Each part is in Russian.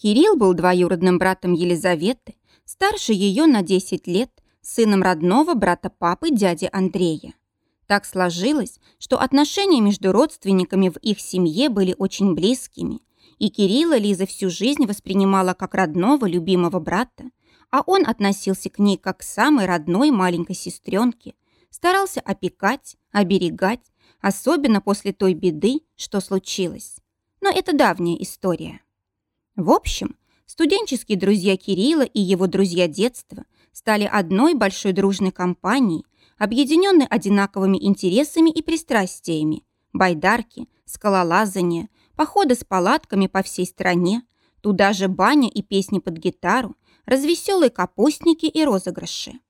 Кирилл был двоюродным братом Елизаветы, старше ее на 10 лет, сыном родного брата папы дяди Андрея. Так сложилось, что отношения между родственниками в их семье были очень близкими, и Кирилла Лиза всю жизнь воспринимала как родного, любимого брата, а он относился к ней как к самой родной маленькой сестренке, старался опекать, оберегать, особенно после той беды, что случилось. Но это давняя история. В общем, студенческие друзья Кирилла и его друзья детства стали одной большой дружной компанией, объединенной одинаковыми интересами и пристрастиями, байдарки, скалолазание, походы с палатками по всей стране, туда же баня и песни под гитару, развеселые капустники и розыгрыши.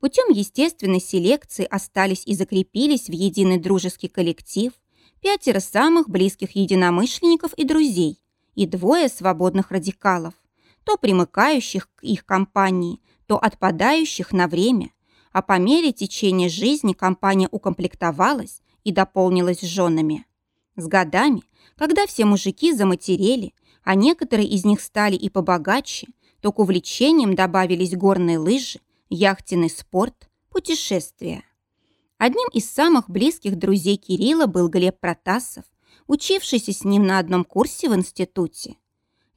Путем естественной селекции остались и закрепились в единый дружеский коллектив пятеро самых близких единомышленников и друзей, и двое свободных радикалов, то примыкающих к их компании, то отпадающих на время, а по мере течения жизни компания укомплектовалась и дополнилась женами. С годами, когда все мужики заматерели, а некоторые из них стали и побогаче, то к увлечениям добавились горные лыжи, яхтенный спорт, путешествия. Одним из самых близких друзей Кирилла был Глеб Протасов, учившийся с ним на одном курсе в институте.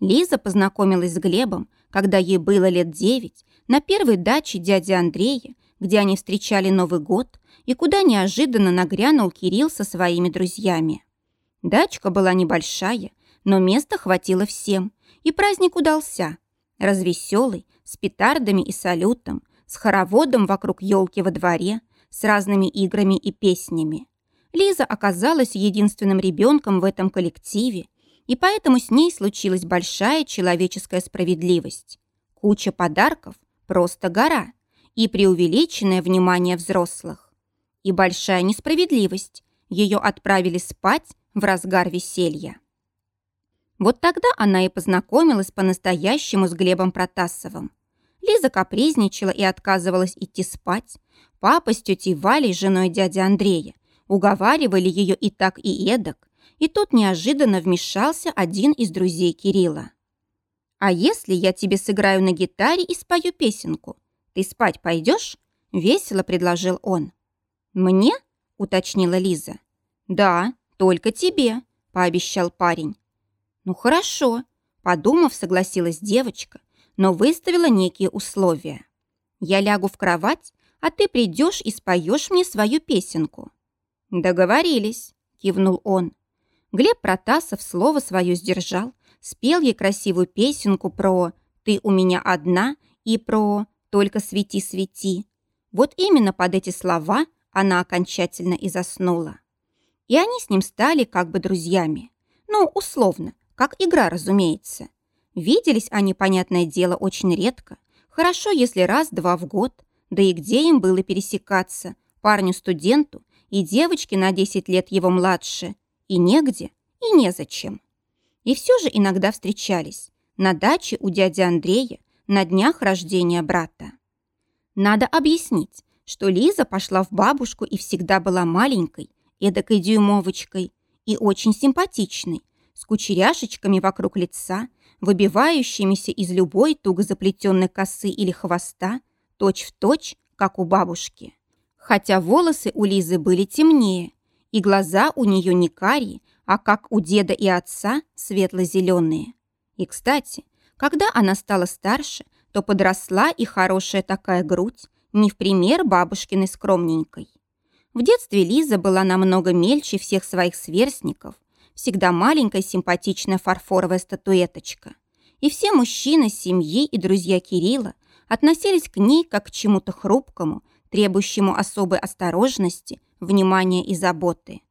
Лиза познакомилась с Глебом, когда ей было лет девять, на первой даче дяди Андрея, где они встречали Новый год и куда неожиданно нагрянул Кирилл со своими друзьями. Дачка была небольшая, но места хватило всем, и праздник удался. Развеселый, с петардами и салютом, с хороводом вокруг елки во дворе, с разными играми и песнями. Лиза оказалась единственным ребенком в этом коллективе, и поэтому с ней случилась большая человеческая справедливость. Куча подарков – просто гора, и преувеличенное внимание взрослых. И большая несправедливость – ее отправили спать в разгар веселья. Вот тогда она и познакомилась по-настоящему с Глебом Протасовым. Лиза капризничала и отказывалась идти спать. Папа с тетей Валей, женой дяди Андрея, Уговаривали ее и так, и эдак. И тут неожиданно вмешался один из друзей Кирилла. «А если я тебе сыграю на гитаре и спою песенку? Ты спать пойдешь?» – весело предложил он. «Мне?» – уточнила Лиза. «Да, только тебе», – пообещал парень. «Ну хорошо», – подумав, согласилась девочка, но выставила некие условия. «Я лягу в кровать, а ты придешь и споешь мне свою песенку». «Договорились», — кивнул он. Глеб Протасов слово свое сдержал, спел ей красивую песенку про «Ты у меня одна» и про «Только свети, свети». Вот именно под эти слова она окончательно и заснула. И они с ним стали как бы друзьями. Ну, условно, как игра, разумеется. Виделись они, понятное дело, очень редко. Хорошо, если раз-два в год. Да и где им было пересекаться? Парню-студенту и девочки на 10 лет его младше, и негде, и незачем. И все же иногда встречались на даче у дяди Андрея на днях рождения брата. Надо объяснить, что Лиза пошла в бабушку и всегда была маленькой, эдакой дюймовочкой и очень симпатичной, с кучеряшечками вокруг лица, выбивающимися из любой туго заплетенной косы или хвоста, точь-в-точь, точь, как у бабушки хотя волосы у Лизы были темнее, и глаза у нее не карие, а как у деда и отца светло-зеленые. И, кстати, когда она стала старше, то подросла и хорошая такая грудь, не в пример бабушкиной скромненькой. В детстве Лиза была намного мельче всех своих сверстников, всегда маленькая симпатичная фарфоровая статуэточка. И все мужчины семьи и друзья Кирилла относились к ней как к чему-то хрупкому, требующему особой осторожности, внимания и заботы.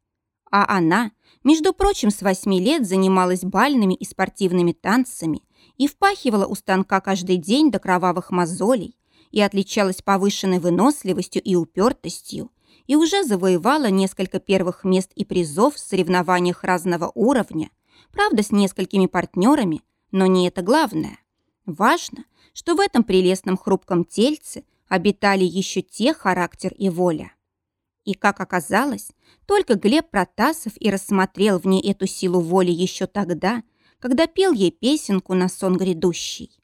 А она, между прочим, с восьми лет занималась бальными и спортивными танцами и впахивала у станка каждый день до кровавых мозолей и отличалась повышенной выносливостью и упертостью, и уже завоевала несколько первых мест и призов в соревнованиях разного уровня, правда, с несколькими партнерами, но не это главное. Важно, что в этом прелестном хрупком тельце обитали еще те характер и воля. И, как оказалось, только Глеб Протасов и рассмотрел в ней эту силу воли еще тогда, когда пел ей песенку на сон грядущий.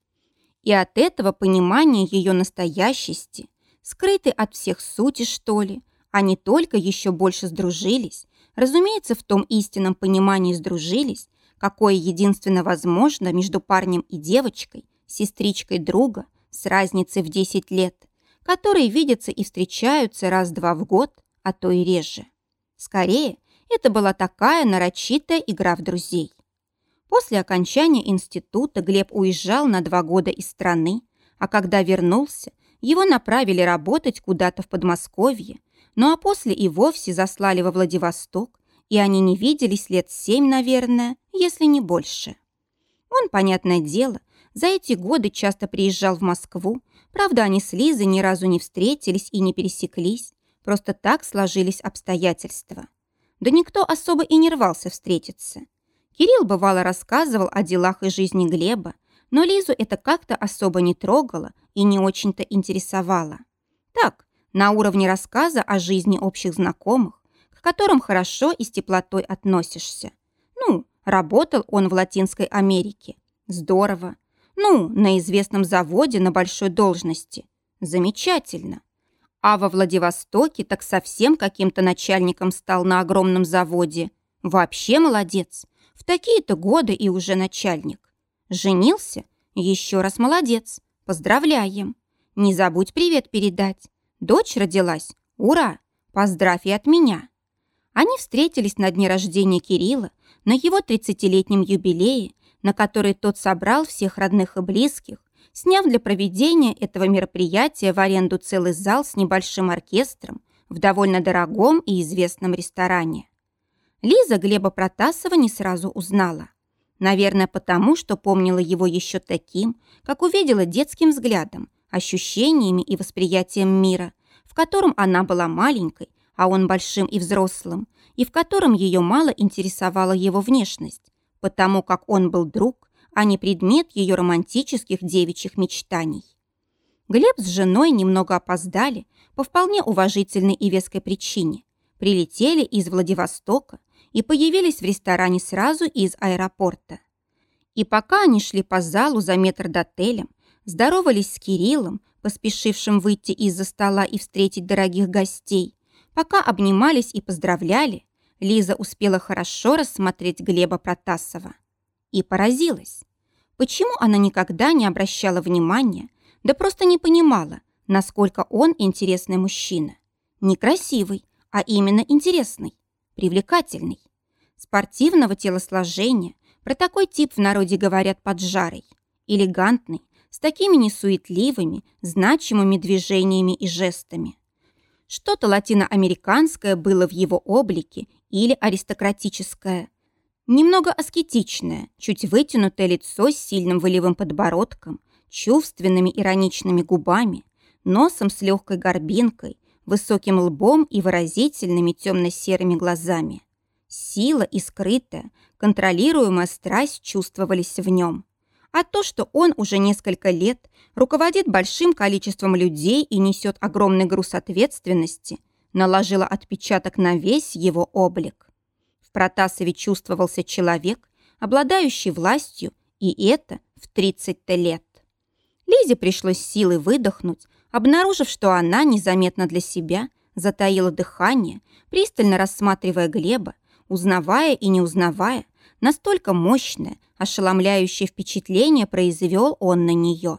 И от этого понимания ее настоящести, скрытой от всех сути, что ли, они только еще больше сдружились, разумеется, в том истинном понимании сдружились, какое единственно возможно между парнем и девочкой, сестричкой друга, с разницей в 10 лет, которые видятся и встречаются раз-два в год, а то и реже. Скорее, это была такая нарочитая игра в друзей. После окончания института Глеб уезжал на два года из страны, а когда вернулся, его направили работать куда-то в Подмосковье, ну а после и вовсе заслали во Владивосток, и они не виделись лет семь, наверное, если не больше. Он, понятное дело, за эти годы часто приезжал в Москву, правда, они с Лизой ни разу не встретились и не пересеклись, просто так сложились обстоятельства. Да никто особо и не рвался встретиться. Кирилл бывало рассказывал о делах и жизни Глеба, но Лизу это как-то особо не трогало и не очень-то интересовало. Так, на уровне рассказа о жизни общих знакомых, к которым хорошо и с теплотой относишься. Ну, работал он в Латинской Америке. Здорово. Ну, на известном заводе на большой должности. Замечательно. А во Владивостоке так совсем каким-то начальником стал на огромном заводе. Вообще молодец. В такие-то годы и уже начальник. Женился? Еще раз молодец. Поздравляем. Не забудь привет передать. Дочь родилась. Ура! Поздравь и от меня. Они встретились на дне рождения Кирилла, на его 30-летнем юбилее, на который тот собрал всех родных и близких, сняв для проведения этого мероприятия в аренду целый зал с небольшим оркестром в довольно дорогом и известном ресторане. Лиза Глеба Протасова не сразу узнала. Наверное, потому, что помнила его еще таким, как увидела детским взглядом, ощущениями и восприятием мира, в котором она была маленькой, а он большим и взрослым, и в котором ее мало интересовала его внешность, потому как он был друг, а не предмет ее романтических девичьих мечтаний. Глеб с женой немного опоздали по вполне уважительной и веской причине. Прилетели из Владивостока и появились в ресторане сразу из аэропорта. И пока они шли по залу за метр до отелем, здоровались с Кириллом, поспешившим выйти из-за стола и встретить дорогих гостей, пока обнимались и поздравляли, Лиза успела хорошо рассмотреть Глеба Протасова и поразилась. Почему она никогда не обращала внимания, да просто не понимала, насколько он интересный мужчина. Не красивый, а именно интересный, привлекательный. Спортивного телосложения, про такой тип в народе говорят поджарый. Элегантный, с такими несуетливыми, значимыми движениями и жестами. Что-то латиноамериканское было в его облике или аристократическое – Немного аскетичное, чуть вытянутое лицо с сильным волевым подбородком, чувственными ироничными губами, носом с легкой горбинкой, высоким лбом и выразительными темно-серыми глазами. Сила и скрытая, контролируемая страсть чувствовались в нем. А то, что он уже несколько лет руководит большим количеством людей и несет огромный груз ответственности, наложило отпечаток на весь его облик. В Протасове чувствовался человек, обладающий властью, и это в 30-то лет. Лизе пришлось силой выдохнуть, обнаружив, что она незаметно для себя затаила дыхание, пристально рассматривая Глеба, узнавая и не узнавая, настолько мощное, ошеломляющее впечатление произвел он на нее.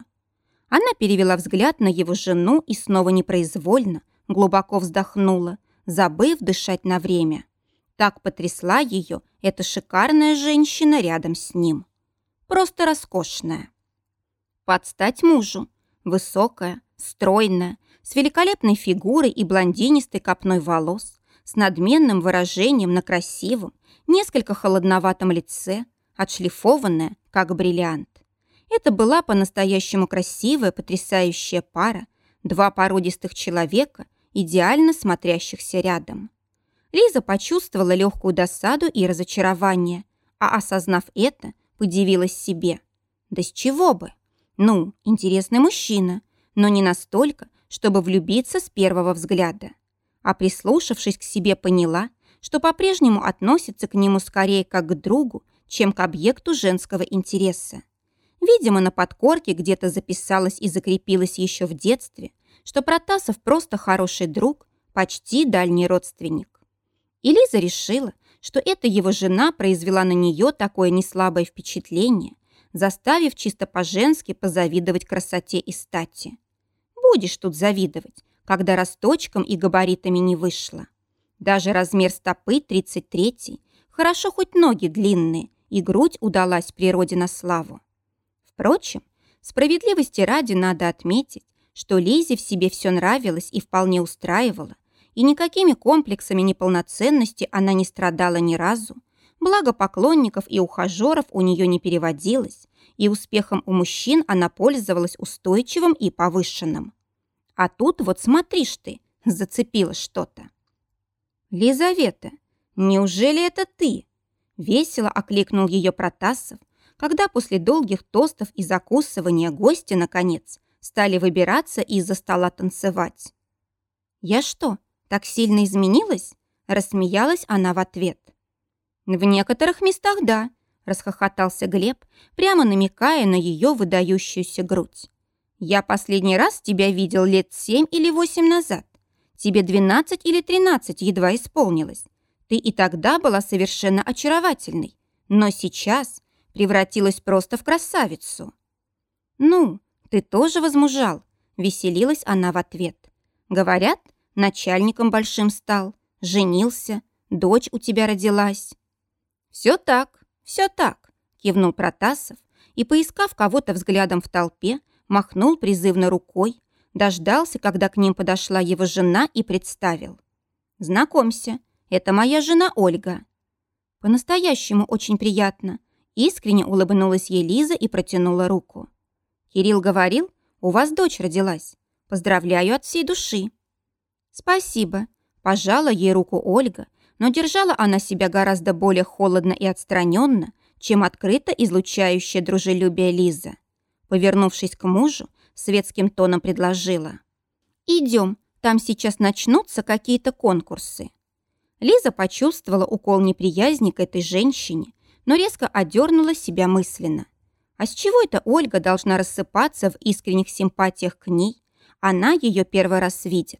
Она перевела взгляд на его жену и снова непроизвольно, глубоко вздохнула, забыв дышать на время. Так потрясла ее эта шикарная женщина рядом с ним. Просто роскошная. Под стать мужу. Высокая, стройная, с великолепной фигурой и блондинистой копной волос, с надменным выражением на красивом, несколько холодноватом лице, отшлифованная, как бриллиант. Это была по-настоящему красивая, потрясающая пара, два породистых человека, идеально смотрящихся рядом. Лиза почувствовала легкую досаду и разочарование, а, осознав это, подивилась себе. Да с чего бы? Ну, интересный мужчина, но не настолько, чтобы влюбиться с первого взгляда. А прислушавшись к себе, поняла, что по-прежнему относится к нему скорее как к другу, чем к объекту женского интереса. Видимо, на подкорке где-то записалась и закрепилась еще в детстве, что Протасов просто хороший друг, почти дальний родственник. И Лиза решила, что эта его жена произвела на нее такое неслабое впечатление, заставив чисто по-женски позавидовать красоте и стати. Будешь тут завидовать, когда росточком и габаритами не вышло. Даже размер стопы 33 хорошо хоть ноги длинные, и грудь удалась природе на славу. Впрочем, справедливости ради надо отметить, что Лизе в себе все нравилось и вполне устраивало, и никакими комплексами неполноценности она не страдала ни разу, благо поклонников и ухажеров у нее не переводилось, и успехом у мужчин она пользовалась устойчивым и повышенным. А тут вот смотришь ты, зацепило что-то. «Лизавета, неужели это ты?» Весело окликнул ее Протасов, когда после долгих тостов и закусывания гости, наконец, стали выбираться из-за стола танцевать. «Я что, так сильно изменилась?» Рассмеялась она в ответ. «В некоторых местах да», расхохотался Глеб, прямо намекая на ее выдающуюся грудь. «Я последний раз тебя видел лет семь или восемь назад. Тебе двенадцать или тринадцать едва исполнилось. Ты и тогда была совершенно очаровательной, но сейчас превратилась просто в красавицу». «Ну, ты тоже возмужал», — веселилась она в ответ. «Говорят, начальником большим стал, женился, дочь у тебя родилась». «Все так, все так», — кивнул Протасов и, поискав кого-то взглядом в толпе, махнул призывно рукой, дождался, когда к ним подошла его жена и представил. «Знакомься, это моя жена Ольга». «По-настоящему очень приятно», — искренне улыбнулась ей Лиза и протянула руку. «Кирилл говорил, у вас дочь родилась. Поздравляю от всей души». «Спасибо», – пожала ей руку Ольга, но держала она себя гораздо более холодно и отстраненно, чем открыто излучающая дружелюбие Лиза. Повернувшись к мужу, светским тоном предложила. «Идем, там сейчас начнутся какие-то конкурсы». Лиза почувствовала укол неприязни к этой женщине, но резко одернула себя мысленно. А с чего это Ольга должна рассыпаться в искренних симпатиях к ней? Она ее первый раз видит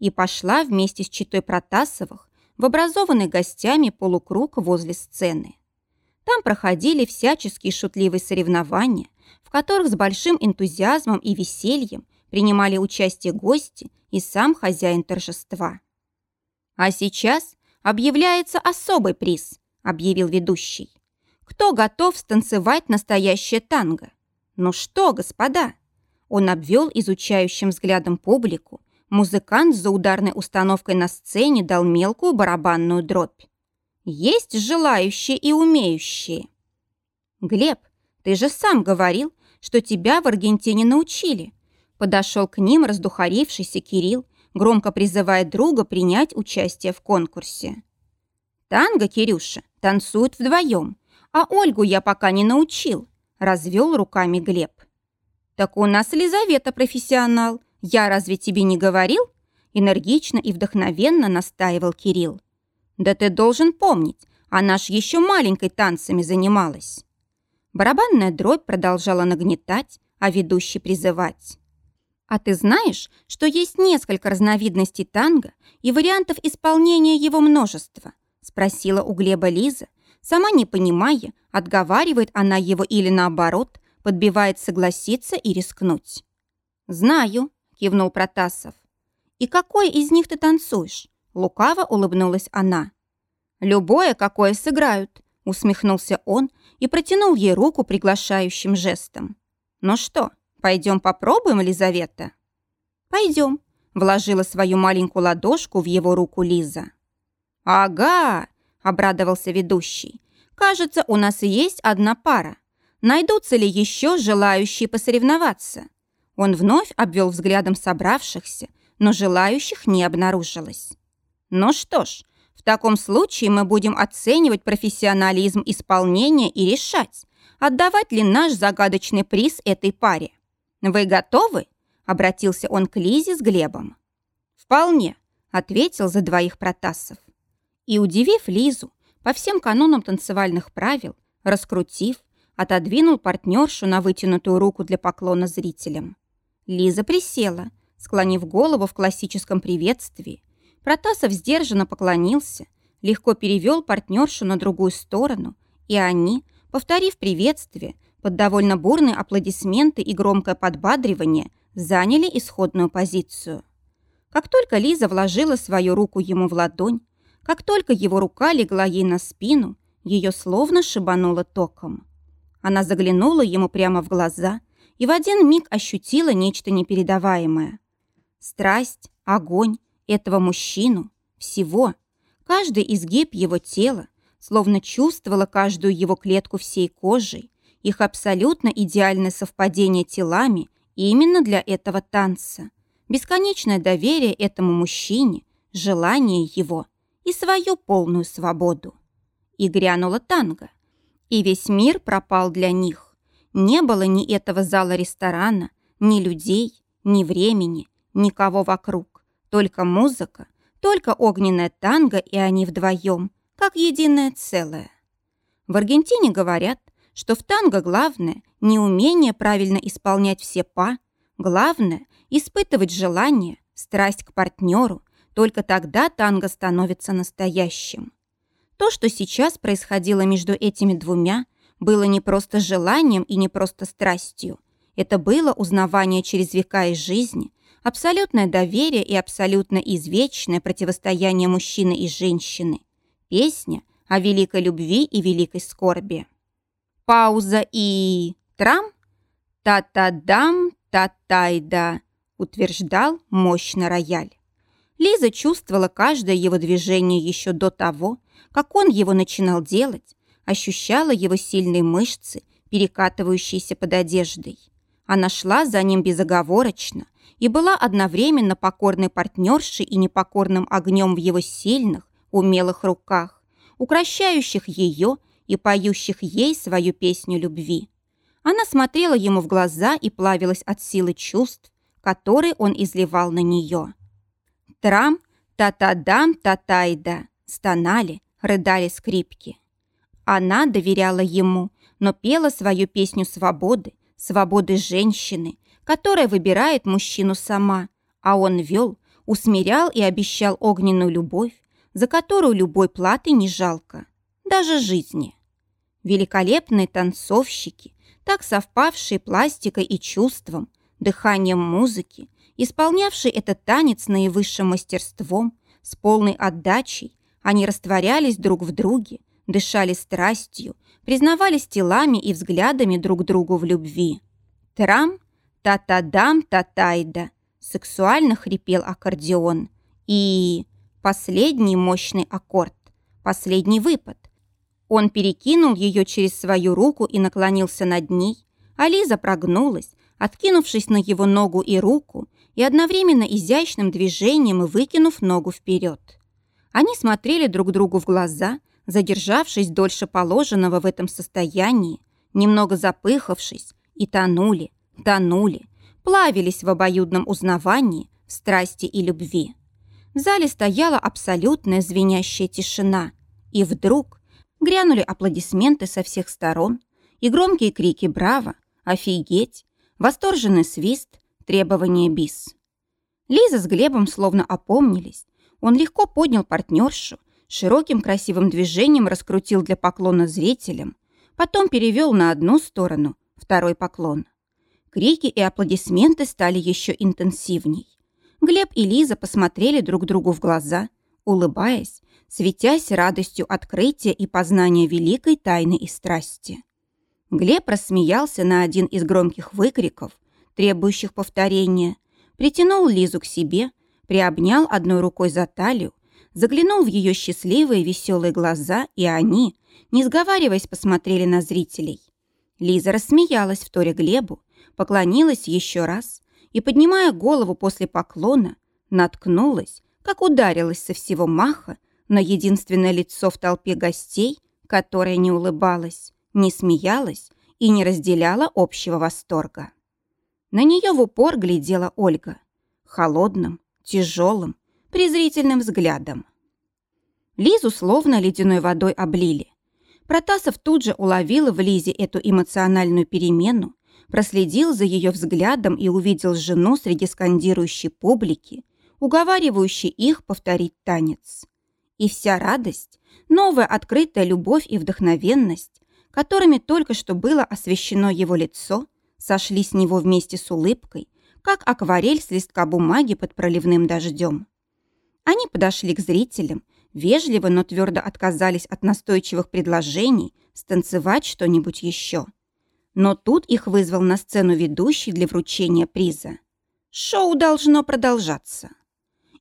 и пошла вместе с читой Протасовых в образованный гостями полукруг возле сцены. Там проходили всяческие шутливые соревнования, в которых с большим энтузиазмом и весельем принимали участие гости и сам хозяин торжества. «А сейчас объявляется особый приз», — объявил ведущий. «Кто готов станцевать настоящее танго? Ну что, господа?» Он обвел изучающим взглядом публику Музыкант за ударной установкой на сцене дал мелкую барабанную дробь. Есть желающие и умеющие. Глеб, ты же сам говорил, что тебя в Аргентине научили. Подошел к ним раздухарившийся Кирилл, громко призывая друга принять участие в конкурсе. Танго, Кирюша, танцуют вдвоем, а Ольгу я пока не научил, развел руками Глеб. Так у нас Лизавета профессионал, «Я разве тебе не говорил?» Энергично и вдохновенно настаивал Кирилл. «Да ты должен помнить, она ж еще маленькой танцами занималась». Барабанная дробь продолжала нагнетать, а ведущий призывать. «А ты знаешь, что есть несколько разновидностей танго и вариантов исполнения его множество?» спросила у Глеба Лиза, сама не понимая, отговаривает она его или наоборот, подбивает согласиться и рискнуть. «Знаю», кивнул Протасов. «И какой из них ты танцуешь?» Лукаво улыбнулась она. «Любое, какое сыграют», усмехнулся он и протянул ей руку приглашающим жестом. «Ну что, пойдем попробуем, Лизавета?» «Пойдем», вложила свою маленькую ладошку в его руку Лиза. «Ага», — обрадовался ведущий. «Кажется, у нас есть одна пара. Найдутся ли еще желающие посоревноваться?» Он вновь обвел взглядом собравшихся, но желающих не обнаружилось. Ну что ж, в таком случае мы будем оценивать профессионализм исполнения и решать, отдавать ли наш загадочный приз этой паре. Вы готовы? Обратился он к Лизе с Глебом. Вполне, ответил за двоих Протасов. И, удивив Лизу, по всем канонам танцевальных правил, раскрутив, отодвинул партнершу на вытянутую руку для поклона зрителям. Лиза присела, склонив голову в классическом приветствии. Протасов сдержанно поклонился, легко перевел партнершу на другую сторону, и они, повторив приветствие, под довольно бурные аплодисменты и громкое подбадривание, заняли исходную позицию. Как только Лиза вложила свою руку ему в ладонь, как только его рука легла ей на спину, ее словно шибануло током. Она заглянула ему прямо в глаза и в один миг ощутила нечто непередаваемое. Страсть, огонь этого мужчину, всего, каждый изгиб его тела, словно чувствовала каждую его клетку всей кожей, их абсолютно идеальное совпадение телами именно для этого танца, бесконечное доверие этому мужчине, желание его и свою полную свободу. И грянула танго – и весь мир пропал для них. Не было ни этого зала ресторана, ни людей, ни времени, никого вокруг. Только музыка, только огненная танго, и они вдвоем, как единое целое. В Аргентине говорят, что в танго главное не умение правильно исполнять все па, главное – испытывать желание, страсть к партнеру, только тогда танго становится настоящим. То, что сейчас происходило между этими двумя, было не просто желанием и не просто страстью. Это было узнавание через века из жизни, абсолютное доверие и абсолютно извечное противостояние мужчины и женщины. Песня о великой любви и великой скорби. Пауза и... Трам? Та-та-дам, та-тайда, утверждал мощно рояль. Лиза чувствовала каждое его движение еще до того, как он его начинал делать, ощущала его сильные мышцы, перекатывающиеся под одеждой. Она шла за ним безоговорочно и была одновременно покорной партнершей и непокорным огнем в его сильных, умелых руках, укращающих ее и поющих ей свою песню любви. Она смотрела ему в глаза и плавилась от силы чувств, которые он изливал на нее. Трам, та-та-дам, та-тайда, стонали, рыдали скрипки. Она доверяла ему, но пела свою песню свободы, свободы женщины, которая выбирает мужчину сама, а он вел, усмирял и обещал огненную любовь, за которую любой платы не жалко, даже жизни. Великолепные танцовщики, так совпавшие пластикой и чувством, дыханием музыки, исполнявшие этот танец наивысшим мастерством, с полной отдачей, они растворялись друг в друге, дышали страстью, признавались телами и взглядами друг другу в любви. Трам, та-та-дам, та-тайда, сексуально хрипел аккордеон. И последний мощный аккорд, последний выпад. Он перекинул ее через свою руку и наклонился над ней, а Лиза прогнулась, откинувшись на его ногу и руку, и одновременно изящным движением выкинув ногу вперед. Они смотрели друг другу в глаза, задержавшись дольше положенного в этом состоянии, немного запыхавшись, и тонули, тонули, плавились в обоюдном узнавании, в страсти и любви. В зале стояла абсолютная звенящая тишина, и вдруг грянули аплодисменты со всех сторон и громкие крики «Браво!», «Офигеть!», восторженный свист, требование бис. Лиза с Глебом словно опомнились, он легко поднял партнершу, широким красивым движением раскрутил для поклона зрителям, потом перевел на одну сторону, второй поклон. Крики и аплодисменты стали еще интенсивней. Глеб и Лиза посмотрели друг другу в глаза, улыбаясь, светясь радостью открытия и познания великой тайны и страсти. Глеб рассмеялся на один из громких выкриков, требующих повторения, притянул Лизу к себе, приобнял одной рукой за талию, заглянул в ее счастливые веселые глаза, и они, не сговариваясь, посмотрели на зрителей. Лиза рассмеялась в торе Глебу, поклонилась еще раз и, поднимая голову после поклона, наткнулась, как ударилась со всего маха на единственное лицо в толпе гостей, которое не улыбалось, не смеялась и не разделяла общего восторга. На нее в упор глядела Ольга, холодным, тяжелым, презрительным взглядом. Лизу словно ледяной водой облили. Протасов тут же уловил в Лизе эту эмоциональную перемену, проследил за ее взглядом и увидел жену среди скандирующей публики, уговаривающей их повторить танец. И вся радость, новая открытая любовь и вдохновенность, которыми только что было освещено его лицо, сошли с него вместе с улыбкой, как акварель с листка бумаги под проливным дождем. Они подошли к зрителям, вежливо, но твердо отказались от настойчивых предложений станцевать что-нибудь еще. Но тут их вызвал на сцену ведущий для вручения приза. Шоу должно продолжаться.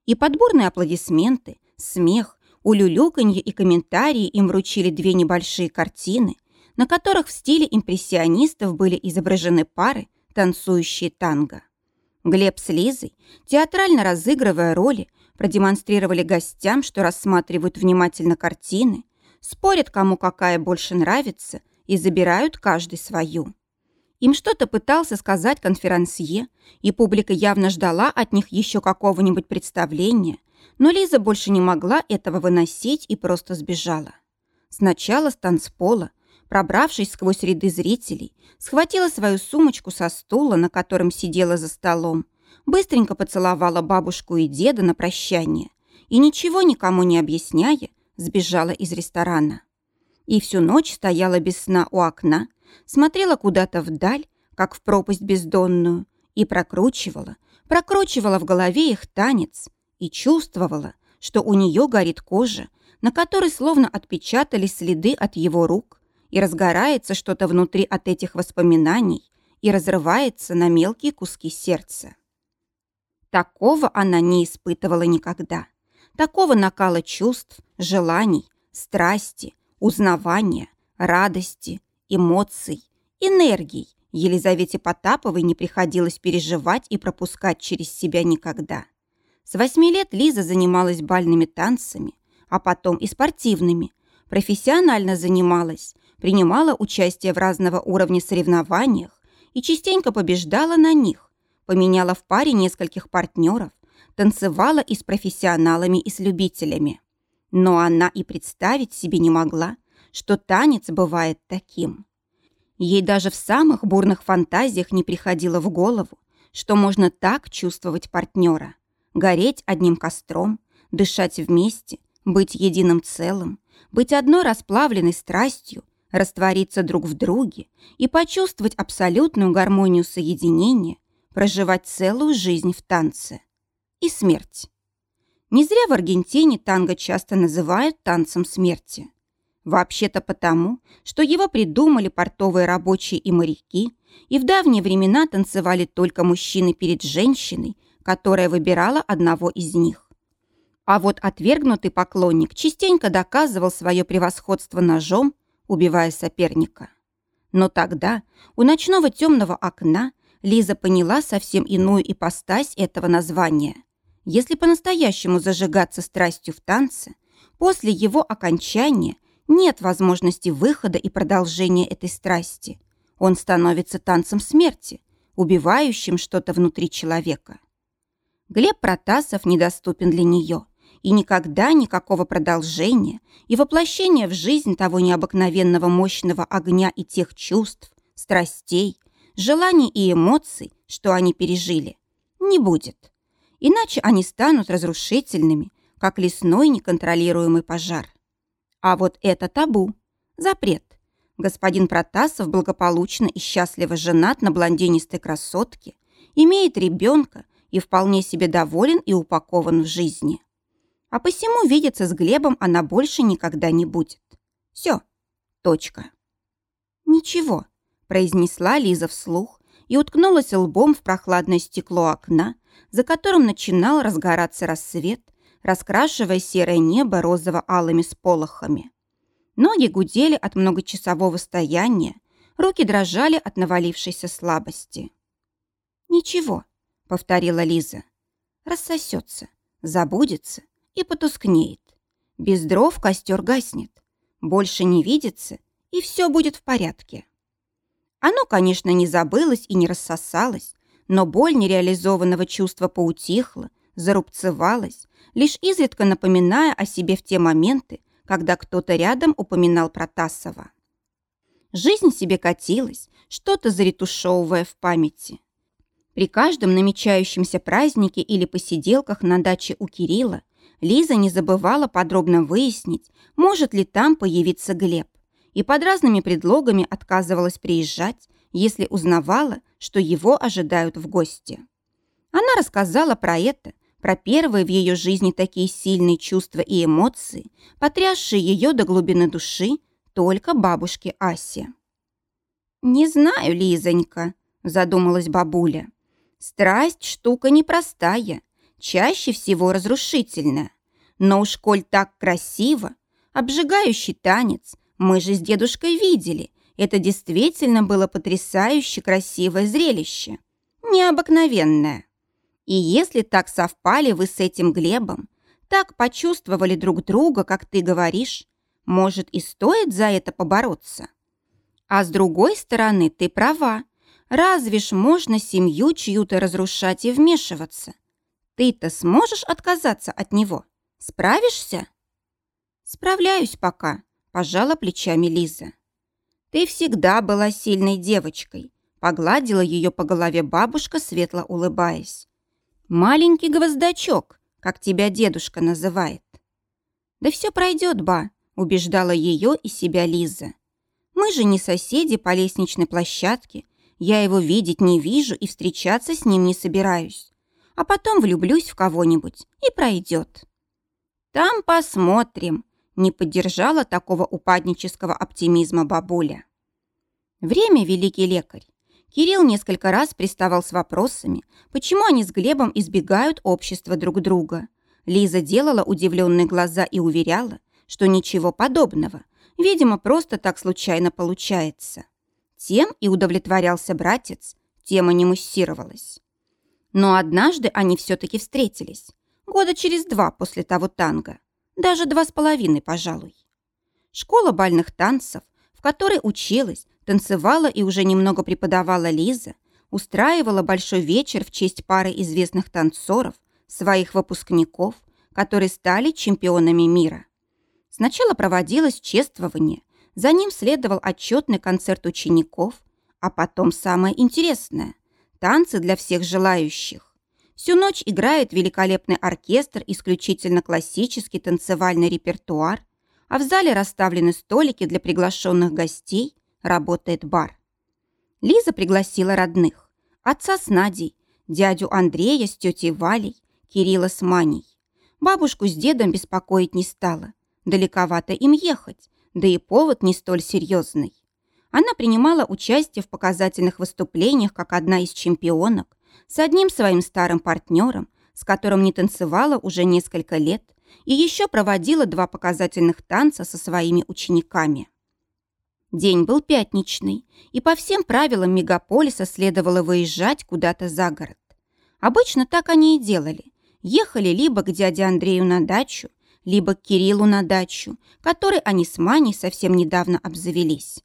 И подборные аплодисменты, смех, улюлюканье и комментарии им вручили две небольшие картины, на которых в стиле импрессионистов были изображены пары, танцующие танго. Глеб с Лизой, театрально разыгрывая роли, продемонстрировали гостям, что рассматривают внимательно картины, спорят, кому какая больше нравится, и забирают каждый свою. Им что-то пытался сказать конферансье, и публика явно ждала от них еще какого-нибудь представления, но Лиза больше не могла этого выносить и просто сбежала. Сначала с танцпола, пробравшись сквозь ряды зрителей, схватила свою сумочку со стула, на котором сидела за столом, быстренько поцеловала бабушку и деда на прощание и, ничего никому не объясняя, сбежала из ресторана. И всю ночь стояла без сна у окна, смотрела куда-то вдаль, как в пропасть бездонную, и прокручивала, прокручивала в голове их танец и чувствовала, что у нее горит кожа, на которой словно отпечатались следы от его рук, и разгорается что-то внутри от этих воспоминаний и разрывается на мелкие куски сердца. Такого она не испытывала никогда. Такого накала чувств, желаний, страсти, узнавания, радости, эмоций, энергий Елизавете Потаповой не приходилось переживать и пропускать через себя никогда. С восьми лет Лиза занималась бальными танцами, а потом и спортивными, профессионально занималась, принимала участие в разного уровня соревнованиях и частенько побеждала на них, поменяла в паре нескольких партнеров, танцевала и с профессионалами, и с любителями. Но она и представить себе не могла, что танец бывает таким. Ей даже в самых бурных фантазиях не приходило в голову, что можно так чувствовать партнера, гореть одним костром, дышать вместе, быть единым целым, быть одной расплавленной страстью, раствориться друг в друге и почувствовать абсолютную гармонию соединения, проживать целую жизнь в танце. И смерть. Не зря в Аргентине танго часто называют танцем смерти. Вообще-то потому, что его придумали портовые рабочие и моряки, и в давние времена танцевали только мужчины перед женщиной, которая выбирала одного из них. А вот отвергнутый поклонник частенько доказывал свое превосходство ножом, убивая соперника. Но тогда у ночного темного окна Лиза поняла совсем иную ипостась этого названия. Если по-настоящему зажигаться страстью в танце, после его окончания нет возможности выхода и продолжения этой страсти. Он становится танцем смерти, убивающим что-то внутри человека. Глеб Протасов недоступен для нее, и никогда никакого продолжения и воплощения в жизнь того необыкновенного мощного огня и тех чувств, страстей, желаний и эмоций, что они пережили, не будет. Иначе они станут разрушительными, как лесной неконтролируемый пожар. А вот это табу, запрет. Господин Протасов благополучно и счастливо женат на блондинистой красотке, имеет ребенка и вполне себе доволен и упакован в жизни. А посему видеться с Глебом она больше никогда не будет. Все, точка. Ничего, произнесла Лиза вслух и уткнулась лбом в прохладное стекло окна, за которым начинал разгораться рассвет, раскрашивая серое небо розово-алыми сполохами. Ноги гудели от многочасового стояния, руки дрожали от навалившейся слабости. «Ничего», — повторила Лиза, — «рассосется, забудется и потускнеет. Без дров костер гаснет, больше не видится, и все будет в порядке». Оно, конечно, не забылось и не рассосалось, но боль нереализованного чувства поутихла, зарубцевалась, лишь изредка напоминая о себе в те моменты, когда кто-то рядом упоминал про Тасова. Жизнь себе катилась, что-то заретушевывая в памяти. При каждом намечающемся празднике или посиделках на даче у Кирилла Лиза не забывала подробно выяснить, может ли там появиться Глеб, и под разными предлогами отказывалась приезжать, если узнавала, что его ожидают в гости. Она рассказала про это, про первые в ее жизни такие сильные чувства и эмоции, потрясшие ее до глубины души, только бабушке Асе. «Не знаю, Лизонька», – задумалась бабуля. «Страсть – штука непростая, чаще всего разрушительная. Но уж коль так красиво, обжигающий танец, мы же с дедушкой видели, это действительно было потрясающе красивое зрелище, необыкновенное. И если так совпали вы с этим Глебом, так почувствовали друг друга, как ты говоришь, может, и стоит за это побороться. А с другой стороны, ты права. Разве ж можно семью чью-то разрушать и вмешиваться? Ты-то сможешь отказаться от него? Справишься? Справляюсь пока, пожала плечами Лиза. Ты всегда была сильной девочкой, погладила ее по голове бабушка, светло улыбаясь. Маленький гвоздачок, как тебя дедушка называет. Да все пройдет, ба, убеждала ее и себя Лиза. Мы же не соседи по лестничной площадке. Я его видеть не вижу и встречаться с ним не собираюсь. А потом влюблюсь в кого-нибудь и пройдет. Там посмотрим, не поддержала такого упаднического оптимизма бабуля. Время, великий лекарь. Кирилл несколько раз приставал с вопросами, почему они с Глебом избегают общества друг друга. Лиза делала удивленные глаза и уверяла, что ничего подобного. Видимо, просто так случайно получается. Тем и удовлетворялся братец, тема не муссировалась. Но однажды они все-таки встретились. Года через два после того танго. Даже два с половиной, пожалуй. Школа бальных танцев, в которой училась, танцевала и уже немного преподавала Лиза, устраивала большой вечер в честь пары известных танцоров, своих выпускников, которые стали чемпионами мира. Сначала проводилось чествование, за ним следовал отчетный концерт учеников, а потом самое интересное – танцы для всех желающих. Всю ночь играет великолепный оркестр, исключительно классический танцевальный репертуар, а в зале расставлены столики для приглашенных гостей, работает бар. Лиза пригласила родных. Отца с Надей, дядю Андрея с тетей Валей, Кирилла с Маней. Бабушку с дедом беспокоить не стала. Далековато им ехать, да и повод не столь серьезный. Она принимала участие в показательных выступлениях как одна из чемпионок с одним своим старым партнером, с которым не танцевала уже несколько лет, и еще проводила два показательных танца со своими учениками. День был пятничный, и по всем правилам мегаполиса следовало выезжать куда-то за город. Обычно так они и делали. Ехали либо к дяде Андрею на дачу, либо к Кириллу на дачу, которой они с Маней совсем недавно обзавелись.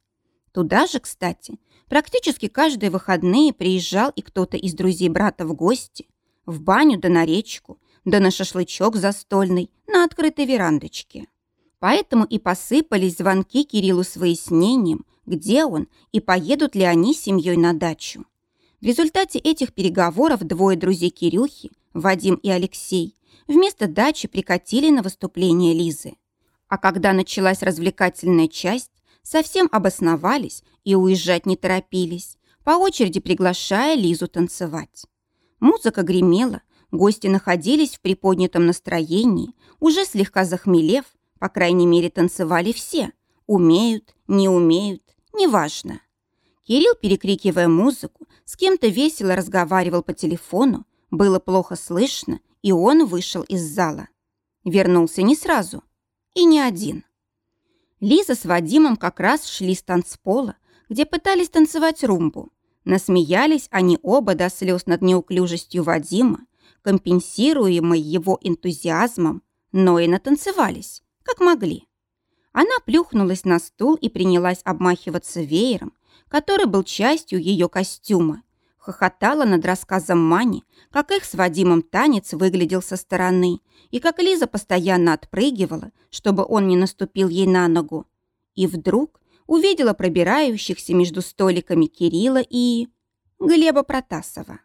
Туда же, кстати, практически каждые выходные приезжал и кто-то из друзей брата в гости, в баню да на речку, да на шашлычок застольный на открытой верандочке. Поэтому и посыпались звонки Кириллу с выяснением, где он и поедут ли они с семьей на дачу. В результате этих переговоров двое друзей Кирюхи, Вадим и Алексей, вместо дачи прикатили на выступление Лизы. А когда началась развлекательная часть, совсем обосновались и уезжать не торопились, по очереди приглашая Лизу танцевать. Музыка гремела, гости находились в приподнятом настроении, уже слегка захмелев, по крайней мере, танцевали все. Умеют, не умеют, неважно. Кирилл, перекрикивая музыку, с кем-то весело разговаривал по телефону, было плохо слышно, и он вышел из зала. Вернулся не сразу. И не один. Лиза с Вадимом как раз шли с танцпола, где пытались танцевать румбу. Насмеялись они оба до слез над неуклюжестью Вадима, компенсируемой его энтузиазмом, но и натанцевались, как могли. Она плюхнулась на стул и принялась обмахиваться веером, который был частью ее костюма, Хохотала над рассказом Мани, как их с Вадимом танец выглядел со стороны, и как Лиза постоянно отпрыгивала, чтобы он не наступил ей на ногу. И вдруг увидела пробирающихся между столиками Кирилла и... Глеба Протасова.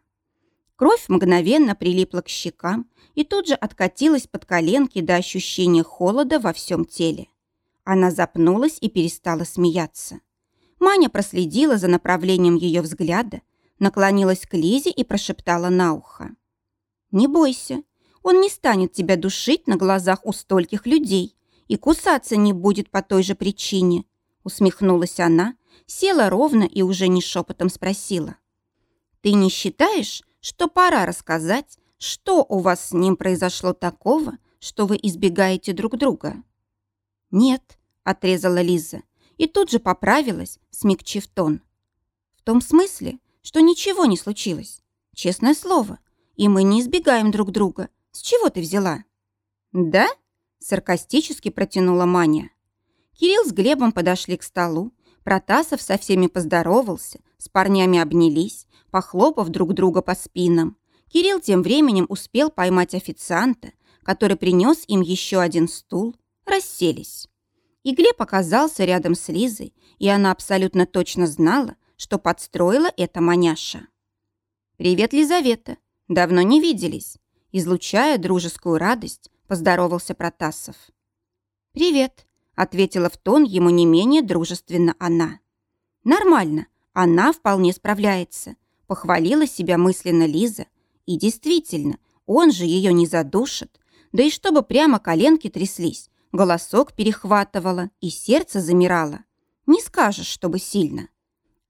Кровь мгновенно прилипла к щекам и тут же откатилась под коленки до ощущения холода во всем теле. Она запнулась и перестала смеяться. Маня проследила за направлением ее взгляда, наклонилась к Лизе и прошептала на ухо. «Не бойся, он не станет тебя душить на глазах у стольких людей и кусаться не будет по той же причине», усмехнулась она, села ровно и уже не шепотом спросила. «Ты не считаешь, что пора рассказать, что у вас с ним произошло такого, что вы избегаете друг друга?» «Нет», — отрезала Лиза, и тут же поправилась, смягчив тон. «В том смысле, что ничего не случилось. Честное слово. И мы не избегаем друг друга. С чего ты взяла?» «Да?» — саркастически протянула Маня. Кирилл с Глебом подошли к столу. Протасов со всеми поздоровался, с парнями обнялись, похлопав друг друга по спинам. Кирилл тем временем успел поймать официанта, который принес им еще один стул, расселись. И Глеб оказался рядом с Лизой, и она абсолютно точно знала, что подстроила эта маняша. «Привет, Лизавета. Давно не виделись». Излучая дружескую радость, поздоровался Протасов. «Привет», — ответила в тон ему не менее дружественно она. «Нормально, она вполне справляется», — похвалила себя мысленно Лиза. И действительно, он же ее не задушит. Да и чтобы прямо коленки тряслись, голосок перехватывало и сердце замирало. Не скажешь, чтобы сильно.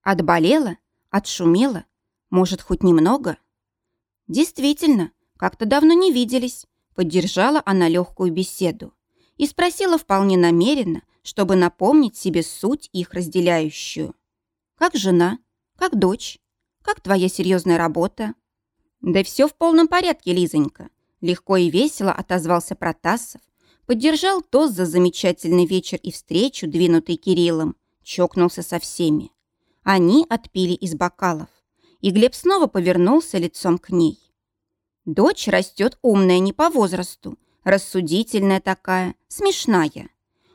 Отболела, отшумела, может, хоть немного? Действительно, как-то давно не виделись. Поддержала она легкую беседу и спросила вполне намеренно, чтобы напомнить себе суть их разделяющую. Как жена? Как дочь? Как твоя серьезная работа? Да все в полном порядке, Лизонька. Легко и весело отозвался Протасов, поддержал тост за замечательный вечер и встречу, двинутый Кириллом, чокнулся со всеми. Они отпили из бокалов, и Глеб снова повернулся лицом к ней. Дочь растет умная не по возрасту, рассудительная такая, смешная.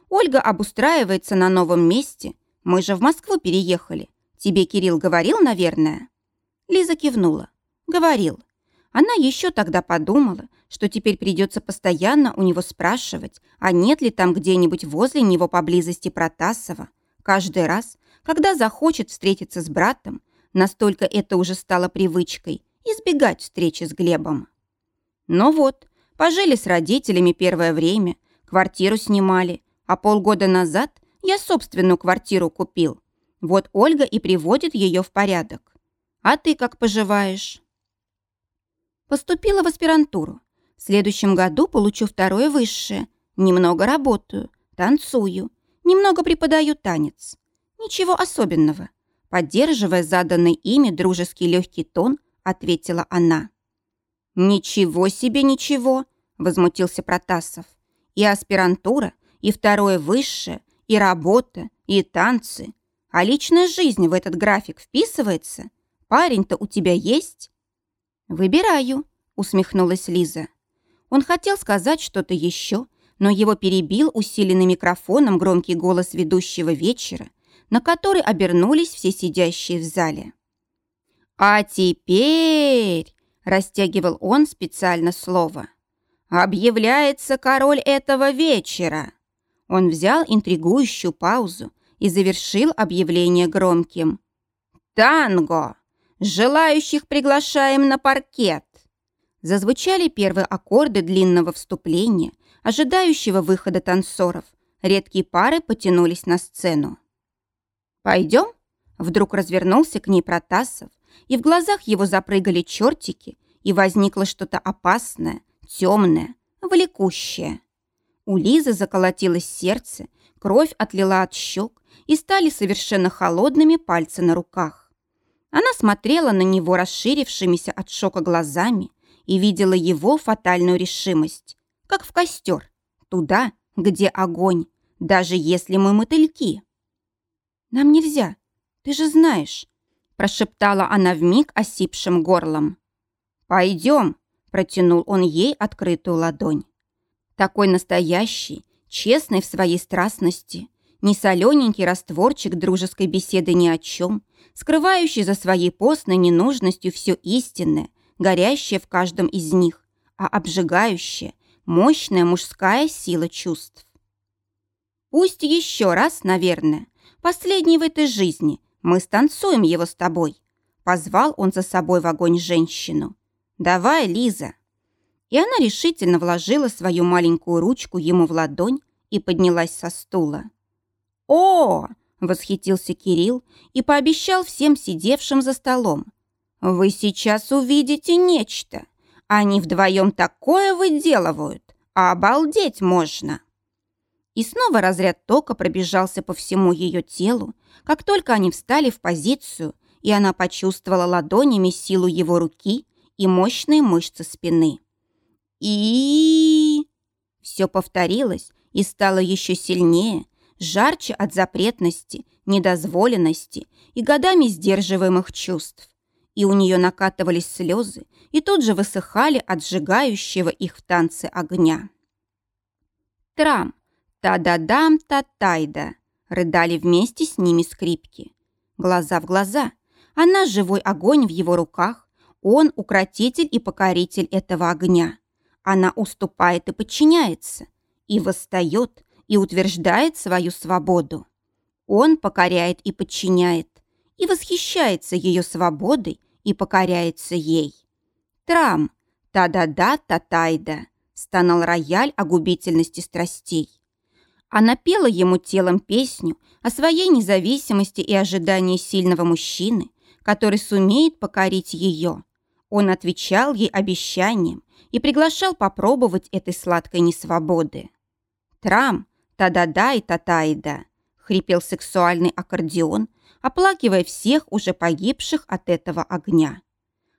Ольга обустраивается на новом месте. Мы же в Москву переехали. Тебе Кирилл говорил, наверное?» Лиза кивнула. «Говорил. Она еще тогда подумала, что теперь придется постоянно у него спрашивать, а нет ли там где-нибудь возле него поблизости Протасова. Каждый раз, когда захочет встретиться с братом, настолько это уже стало привычкой избегать встречи с Глебом. Но вот, пожили с родителями первое время, квартиру снимали, а полгода назад я собственную квартиру купил. Вот Ольга и приводит ее в порядок. А ты как поживаешь? Поступила в аспирантуру. В следующем году получу второе высшее. Немного работаю, танцую, немного преподаю танец. Ничего особенного. Поддерживая заданный ими дружеский легкий тон, ответила она. «Ничего себе, ничего!» – возмутился Протасов. «И аспирантура, и второе высшее, и работа, и танцы. А личная жизнь в этот график вписывается? Парень-то у тебя есть?» «Выбираю», — усмехнулась Лиза. Он хотел сказать что-то еще, но его перебил усиленный микрофоном громкий голос ведущего вечера, на который обернулись все сидящие в зале. «А теперь...» — растягивал он специально слово. «Объявляется король этого вечера». Он взял интригующую паузу и завершил объявление громким. «Танго! Желающих приглашаем на паркет!» Зазвучали первые аккорды длинного вступления, ожидающего выхода танцоров. Редкие пары потянулись на сцену. «Пойдем?» Вдруг развернулся к ней Протасов, и в глазах его запрыгали чертики, и возникло что-то опасное, темное, влекущее. У Лизы заколотилось сердце, кровь отлила от щек, и стали совершенно холодными пальцы на руках. Она смотрела на него расширившимися от шока глазами и видела его фатальную решимость, как в костер, туда, где огонь, даже если мы мотыльки. «Нам нельзя, ты же знаешь», прошептала она вмиг осипшим горлом. «Пойдем», – протянул он ей открытую ладонь. Такой настоящий, честный в своей страстности, не солененький растворчик дружеской беседы ни о чем, скрывающий за своей постной ненужностью все истинное, горящее в каждом из них, а обжигающая, мощная мужская сила чувств. Пусть еще раз, наверное, последний в этой жизни, мы станцуем его с тобой. Позвал он за собой в огонь женщину. Давай, Лиза. И она решительно вложила свою маленькую ручку ему в ладонь и поднялась со стула. «О!» – восхитился Кирилл и пообещал всем сидевшим за столом. «Вы сейчас увидите нечто. Они вдвоем такое выделывают. Обалдеть можно!» И снова разряд тока пробежался по всему ее телу, как только они встали в позицию, и она почувствовала ладонями силу его руки и мощные мышцы спины. И все повторилось и стало еще сильнее, жарче от запретности, недозволенности и годами сдерживаемых чувств. И у нее накатывались слезы и тут же высыхали от сжигающего их в танце огня. Трам, та-да-дам, та-тайда, рыдали вместе с ними скрипки. Глаза в глаза, она живой огонь в его руках, он укротитель и покоритель этого огня. Она уступает и подчиняется, и восстает, и утверждает свою свободу. Он покоряет и подчиняет, и восхищается ее свободой и покоряется ей. Трам, та-да-да, та-тайда, стонал рояль о губительности страстей. Она пела ему телом песню о своей независимости и ожидании сильного мужчины, который сумеет покорить ее. Он отвечал ей обещанием и приглашал попробовать этой сладкой несвободы. Трам, Та-да-да и та-та-и-да. Хрипел сексуальный аккордеон, оплакивая всех уже погибших от этого огня.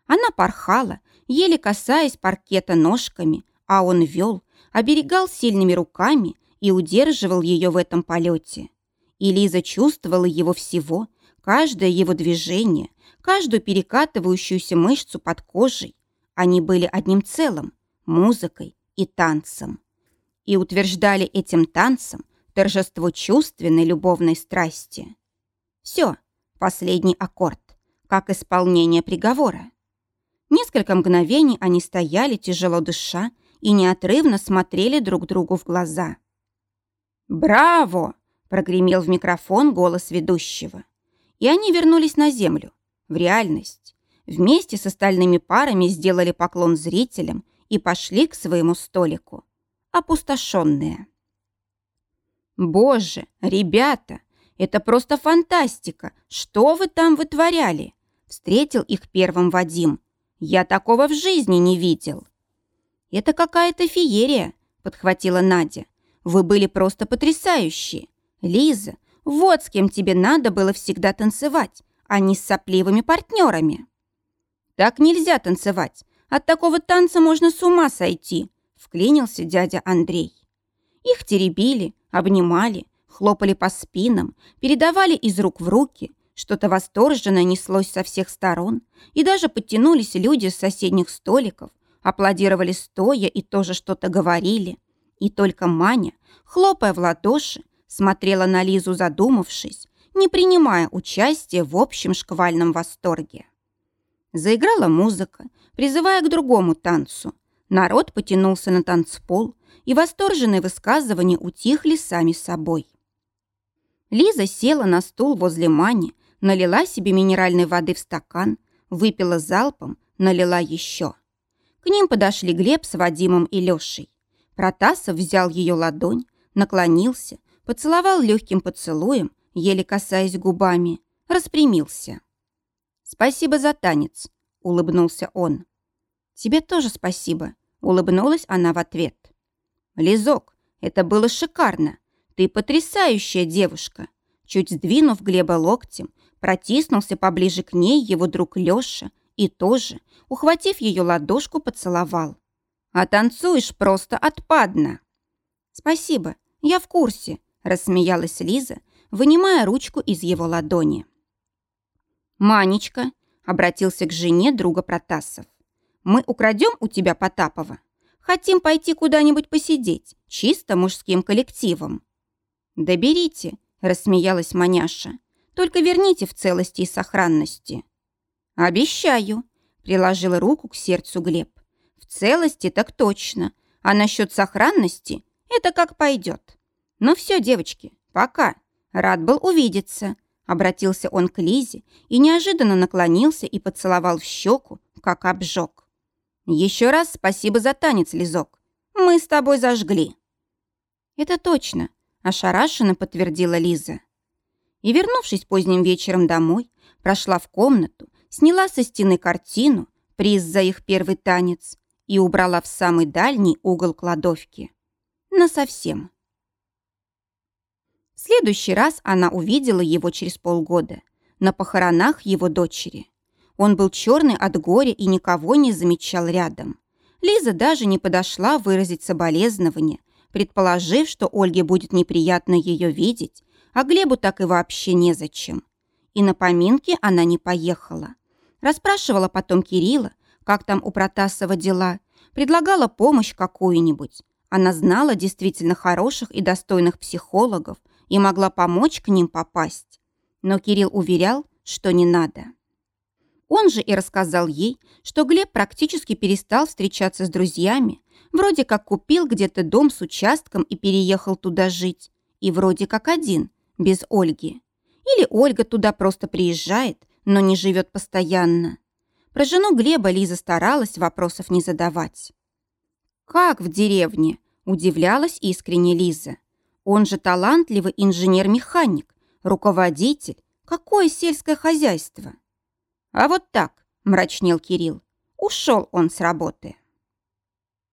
Она порхала, еле касаясь паркета ножками, а он вел, оберегал сильными руками и удерживал ее в этом полете. И Лиза чувствовала его всего, каждое его движение, каждую перекатывающуюся мышцу под кожей. Они были одним целым, музыкой и танцем и утверждали этим танцем торжество чувственной любовной страсти. Все, последний аккорд, как исполнение приговора. Несколько мгновений они стояли, тяжело дыша, и неотрывно смотрели друг другу в глаза. «Браво!» – прогремел в микрофон голос ведущего. И они вернулись на землю, в реальность. Вместе с остальными парами сделали поклон зрителям и пошли к своему столику опустошенные. «Боже, ребята, это просто фантастика! Что вы там вытворяли?» Встретил их первым Вадим. «Я такого в жизни не видел». «Это какая-то феерия», — подхватила Надя. «Вы были просто потрясающие. Лиза, вот с кем тебе надо было всегда танцевать, а не с сопливыми партнерами». «Так нельзя танцевать. От такого танца можно с ума сойти», вклинился дядя Андрей. Их теребили, обнимали, хлопали по спинам, передавали из рук в руки, что-то восторженное неслось со всех сторон, и даже подтянулись люди с соседних столиков, аплодировали стоя и тоже что-то говорили. И только Маня, хлопая в ладоши, смотрела на Лизу задумавшись, не принимая участия в общем шквальном восторге. Заиграла музыка, призывая к другому танцу, Народ потянулся на танцпол, и восторженные высказывания утихли сами собой. Лиза села на стул возле Мани, налила себе минеральной воды в стакан, выпила залпом, налила еще. К ним подошли Глеб с Вадимом и Лешей. Протасов взял ее ладонь, наклонился, поцеловал легким поцелуем, еле касаясь губами, распрямился. «Спасибо за танец», — улыбнулся он. «Тебе тоже спасибо», — улыбнулась она в ответ. «Лизок, это было шикарно. Ты потрясающая девушка». Чуть сдвинув Глеба локтем, протиснулся поближе к ней его друг Лёша и тоже, ухватив ее ладошку, поцеловал. «А танцуешь просто отпадно». «Спасибо, я в курсе», — рассмеялась Лиза, вынимая ручку из его ладони. «Манечка», — обратился к жене друга Протасов, «мы украдем у тебя Потапова. Хотим пойти куда-нибудь посидеть, чисто мужским коллективом». «Да берите», — рассмеялась маняша, «только верните в целости и сохранности». «Обещаю», — приложила руку к сердцу Глеб. «В целости так точно, а насчет сохранности это как пойдет. Ну все, девочки, пока. Рад был увидеться». Обратился он к Лизе и неожиданно наклонился и поцеловал в щеку, как обжег. «Еще раз спасибо за танец, Лизок. Мы с тобой зажгли». «Это точно», – ошарашенно подтвердила Лиза. И, вернувшись поздним вечером домой, прошла в комнату, сняла со стены картину, приз за их первый танец, и убрала в самый дальний угол кладовки. Насовсем. В следующий раз она увидела его через полгода, на похоронах его дочери. Он был черный от горя и никого не замечал рядом. Лиза даже не подошла выразить соболезнование, предположив, что Ольге будет неприятно ее видеть, а Глебу так и вообще незачем. И на поминки она не поехала. Расспрашивала потом Кирилла, как там у Протасова дела, предлагала помощь какую-нибудь. Она знала действительно хороших и достойных психологов и могла помочь к ним попасть. Но Кирилл уверял, что не надо. Он же и рассказал ей, что Глеб практически перестал встречаться с друзьями, вроде как купил где-то дом с участком и переехал туда жить, и вроде как один, без Ольги. Или Ольга туда просто приезжает, но не живет постоянно. Про жену Глеба Лиза старалась вопросов не задавать. «Как в деревне?» – удивлялась искренне Лиза. «Он же талантливый инженер-механик, руководитель. Какое сельское хозяйство?» «А вот так», – мрачнел Кирилл. «Ушел он с работы».